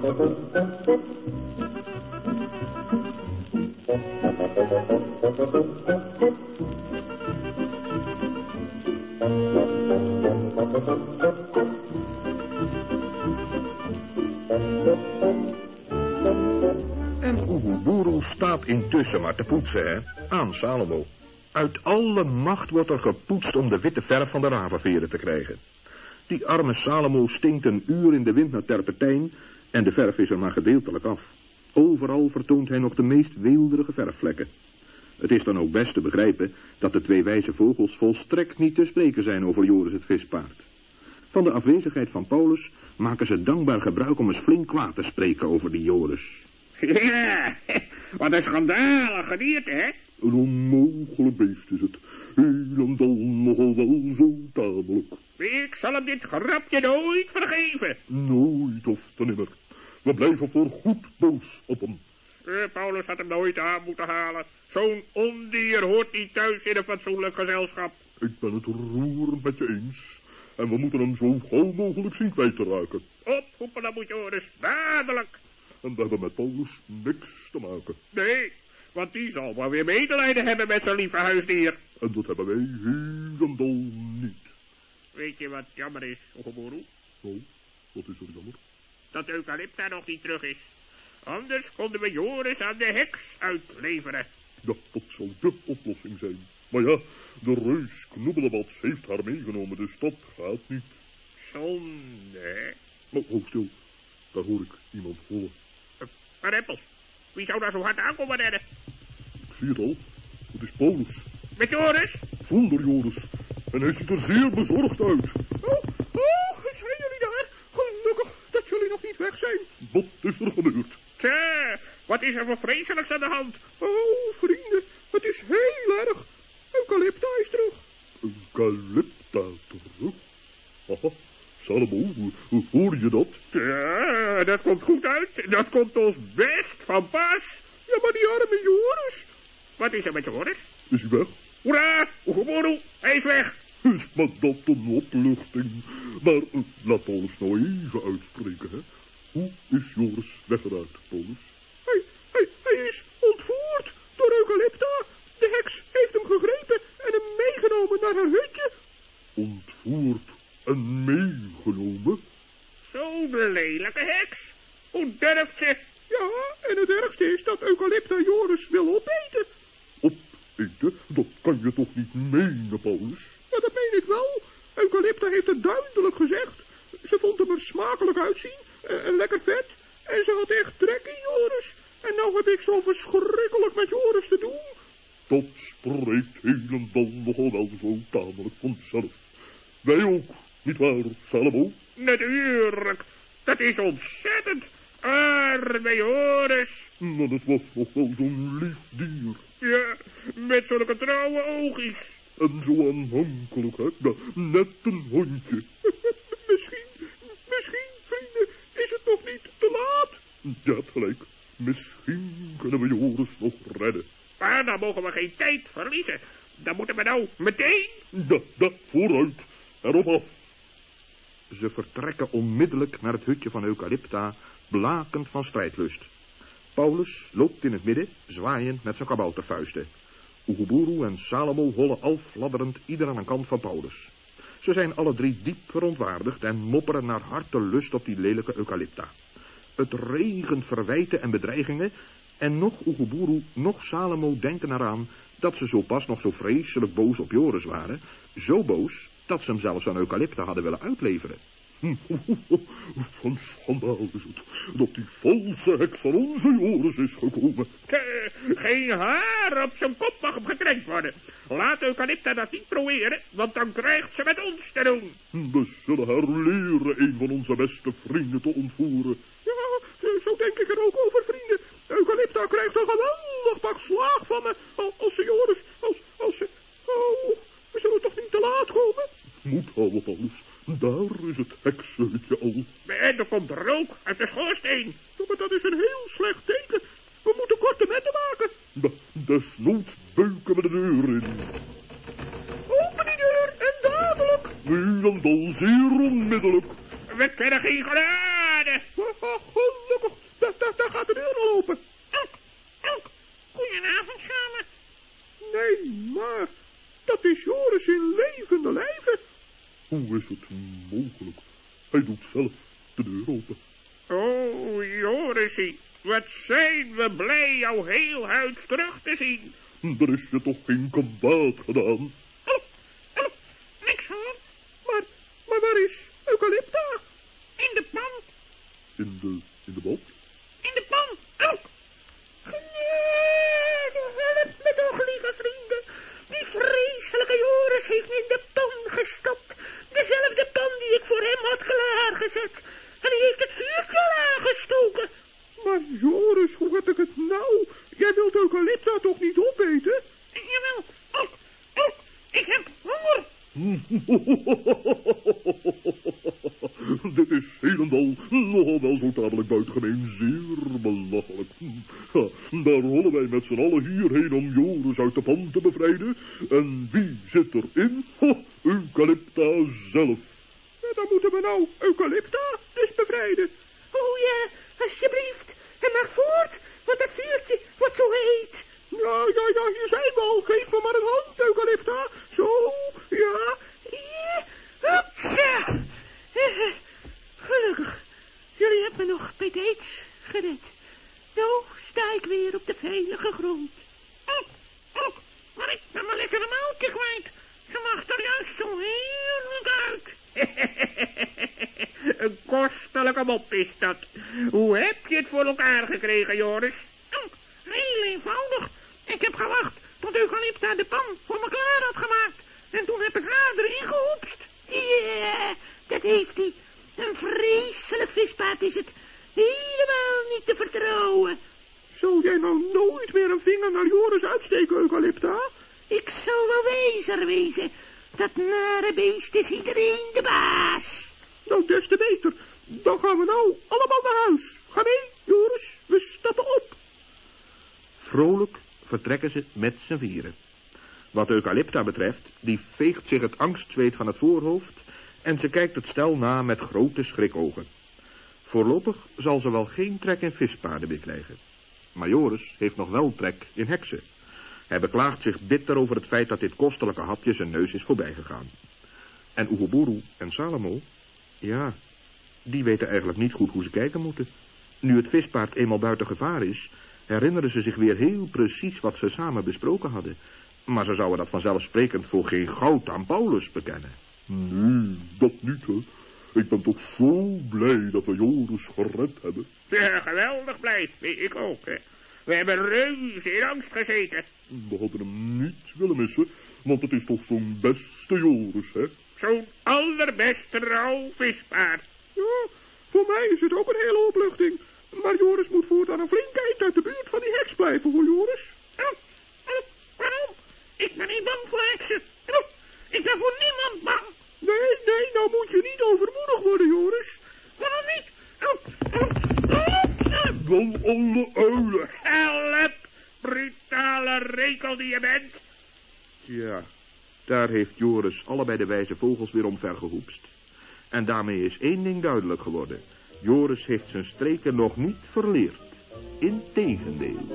En Oeguburu staat intussen maar te poetsen, hè, aan Salomo. Uit alle macht wordt er gepoetst om de witte verf van de ravenveren te krijgen. Die arme Salomo stinkt een uur in de wind naar terpentijn en de verf is er maar gedeeltelijk af. Overal vertoont hij nog de meest weelderige verfvlekken. Het is dan ook best te begrijpen dat de twee wijze vogels volstrekt niet te spreken zijn over Joris het vispaard. Van de afwezigheid van Paulus maken ze dankbaar gebruik om eens flink kwaad te spreken over die Joris. Ja, wat een schandalig gedierte, hè? Een onmogelijk beest is het. Helemaal nogal wel zo tamelijk. Ik zal hem dit grapje nooit vergeven. Nooit of te nimmer. We blijven voor goed boos op hem. Eh, Paulus had hem nooit aan moeten halen. Zo'n ondier hoort niet thuis in een fatsoenlijk gezelschap. Ik ben het roerend met je eens. En we moeten hem zo gauw mogelijk zien kwijt te raken. Oproepen dan moet Joris, dadelijk. En we hebben met Paulus niks te maken. Nee, want die zal wel weer medelijden hebben met zijn lieve huisdier. En dat hebben wij helemaal niet. Weet je wat jammer is, Ogeboro? Oh, wat is er jammer? Dat Eucalypta nog niet terug is. Anders konden we Joris aan de heks uitleveren. Ja, dat zal de oplossing zijn. Maar ja, de reus Knobbelebats heeft haar meegenomen, dus dat gaat niet. Zonde, hè? Maar oh, stil, daar hoor ik iemand Rempels, wie zou daar zo hard aankomen rennen? Ik zie het al, het is Paulus. Met Joris? Zonder Joris. En hij ziet er zeer bezorgd uit. Oh, oh, zijn jullie daar? Gelukkig dat jullie nog niet weg zijn. Wat is er gebeurd? Tja, wat is er voor vreselijks aan de hand? Oh, vrienden, het is heel erg. Eucalypta is terug. Eucalypta terug? Haha, Salomo, hoor je dat? Ja, dat komt goed uit. Dat komt ons best van pas. Ja, maar die arme Joris. Wat is er met Joris? Is hij weg? Hoera, Oegeboru, hij is weg. Is maar dat een opluchting. Maar uh, laat Paulus nou even uitspreken, hè. Hoe is Joris weggeraakt, Paulus? Hij, hij, hij is ontvoerd door Eucalypta. De heks heeft hem gegrepen en hem meegenomen naar haar hutje. Ontvoerd en meegenomen? Zo'n lelijke heks. Hoe durft ze? Ja, en het ergste is dat Eucalypta Joris wil opeten. Opeten? Dat kan je toch niet menen, Paulus? Ja, dat meen ik wel. Eucalypta heeft het duidelijk gezegd. Ze vond hem er smakelijk uitzien en lekker vet. En ze had echt trek in Joris. En nou heb ik zo verschrikkelijk met Joris te doen. Dat spreekt helemaal nogal wel zo tamelijk vanzelf. Wij ook, niet waar, Salomo? Natuurlijk. Dat is ontzettend. Arme Joris. Maar het was nog wel zo'n lief dier. Ja, met zulke trouwe oogjes. En zo aanhankelijk, hè? Ja, net een hondje. misschien, misschien, vrienden, is het nog niet te laat? Ja, gelijk. Misschien kunnen we Joris nog redden. Maar dan mogen we geen tijd verliezen. Dan moeten we nou meteen... Ja, ja, vooruit. Erop af. Ze vertrekken onmiddellijk naar het hutje van Eucalypta, blakend van strijdlust. Paulus loopt in het midden, zwaaiend met zijn kaboutervuisten. Oeguburu en Salomo hollen al fladderend ieder aan een kant van Paulus. Ze zijn alle drie diep verontwaardigd en mopperen naar hartelust op die lelijke Eucalypta. Het regent verwijten en bedreigingen en nog Oeguburu, nog Salomo denken eraan dat ze zo pas nog zo vreselijk boos op Joris waren. Zo boos dat ze hem zelfs aan Eucalypta hadden willen uitleveren. Van schandaal is het dat die valse heks van onze Joris is gekomen. Geen haar op zijn kop mag hem gekrenkt worden. Laat Eucalypta dat niet proberen, want dan krijgt ze met ons te doen. We zullen haar leren een van onze beste vrienden te ontvoeren. Ja, zo denk ik er ook over, vrienden. Eucalypta krijgt een geweldig pak slaag van me als ze Joris, als, als ze... Oh, we zullen toch niet te laat komen? Moet houden, Paulus. Daar is het heksenhutje al. En er komt rook uit de schoorsteen. Maar dat is een heel slecht teken. We moeten korte metten maken. Desnoods beuken we de deur in. Open die deur en dadelijk. Nu en dan zeer onmiddellijk. We kennen geen genade. Gelukkig, daar, daar, daar gaat de deur al open. Elk, elk. Goedenavond samen. Nee, maar dat is Joris in levende lijven. Hoe is het mogelijk? Hij doet zelf de deur open. Oh, Jorisie, wat zijn we blij jou heel huids terug te zien. Er is je toch geen kwaad gedaan? Elk. Niks hoor. Maar, maar waar is Eucalypta? In de pan, In de, in de bad? in de pan. Elk. Nee, help me toch, lieve vrienden. Die vreselijke Joris heeft me in de pan gestopt. Dezelfde pan die ik voor hem had klaargezet. En die heeft het vuurtje al aangestoken. Maar Joris, hoe heb ik het nou? Jij wilt Eucalypta toch niet opeten? Jawel, elk, elk. Ik heb honger. Dit is helemaal nogal wel zo tamelijk buitengemeen zeer belachelijk. Daar rollen wij met z'n allen hierheen om Joris uit de pan te bevrijden. En wie zit erin? Ha, Eucalypta zelf. Ja, dan moeten we nou Eucalypta dus bevrijden. Oh ja, alsjeblieft. En maar voort, want het vuurtje wordt zo heet. Ja, ja, ja, hier zijn we al. Geef me maar een hand, Eucalypta. Zo, ja. Ja, hupsa. Eh, Gelukkig, jullie hebben me nog bij deze gered. Nou sta ik weer op de veilige grond. Elk, elk. Maar ik ben mijn lekkere maaltje kwijt. Ze mag er juist zo heerlijk uit. Een kostelijke mop is dat. Hoe heb je het voor elkaar gekregen, Joris? Elk, heel eenvoudig. Ik heb gewacht tot Eucalypta de pan voor me klaar had gemaakt. En toen heb ik haar erin gehoepst. Ja, dat heeft hij. Een vreselijk vispaard is het. Helemaal niet te vertrouwen. Zou jij nou nooit meer een vinger naar Joris uitsteken, Eucalypta? Ik zal wel wijzer wezen. Dat nare beest is iedereen de baas. Nou, des te beter. Dan gaan we nou allemaal naar huis. Ga mee, Joris. We stappen op. Vrolijk vertrekken ze met z'n vieren. Wat Eucalypta betreft, die veegt zich het angstzweet van het voorhoofd en ze kijkt het stel na met grote schrikogen. Voorlopig zal ze wel geen trek in vispaarden meer krijgen. Maar heeft nog wel trek in heksen. Hij beklaagt zich bitter over het feit dat dit kostelijke hapje zijn neus is voorbijgegaan. En Oeguburu en Salomo, ja, die weten eigenlijk niet goed hoe ze kijken moeten. Nu het vispaard eenmaal buiten gevaar is, herinneren ze zich weer heel precies wat ze samen besproken hadden. Maar ze zouden dat vanzelfsprekend voor geen goud aan Paulus bekennen. Nee, dat niet, hè. Ik ben toch zo blij dat we Joris gered hebben. Ja, geweldig blij. Ik ook, hè. We hebben reuze in angst gezeten. We hadden hem niet willen missen, want het is toch zo'n beste Joris, hè. Zo'n allerbeste rauw vispaard. Ja, voor mij is het ook een hele opluchting. Maar Joris moet voortaan een flink eind uit de buurt van die heks blijven, hoor Joris. Elk, elk. Waarom? Ik ben niet bang voor heksen. Elk. Ik ben voor niemand bang. Nee, nee, nou moet je niet overmoedig worden, Joris. Waarom niet? Elk, elk, elk. Dan alle uilen. Help, rekel die je bent. Ja, daar heeft Joris allebei de wijze vogels weer omvergehoepst. En daarmee is één ding duidelijk geworden. Joris heeft zijn streken nog niet verleerd. Integendeel.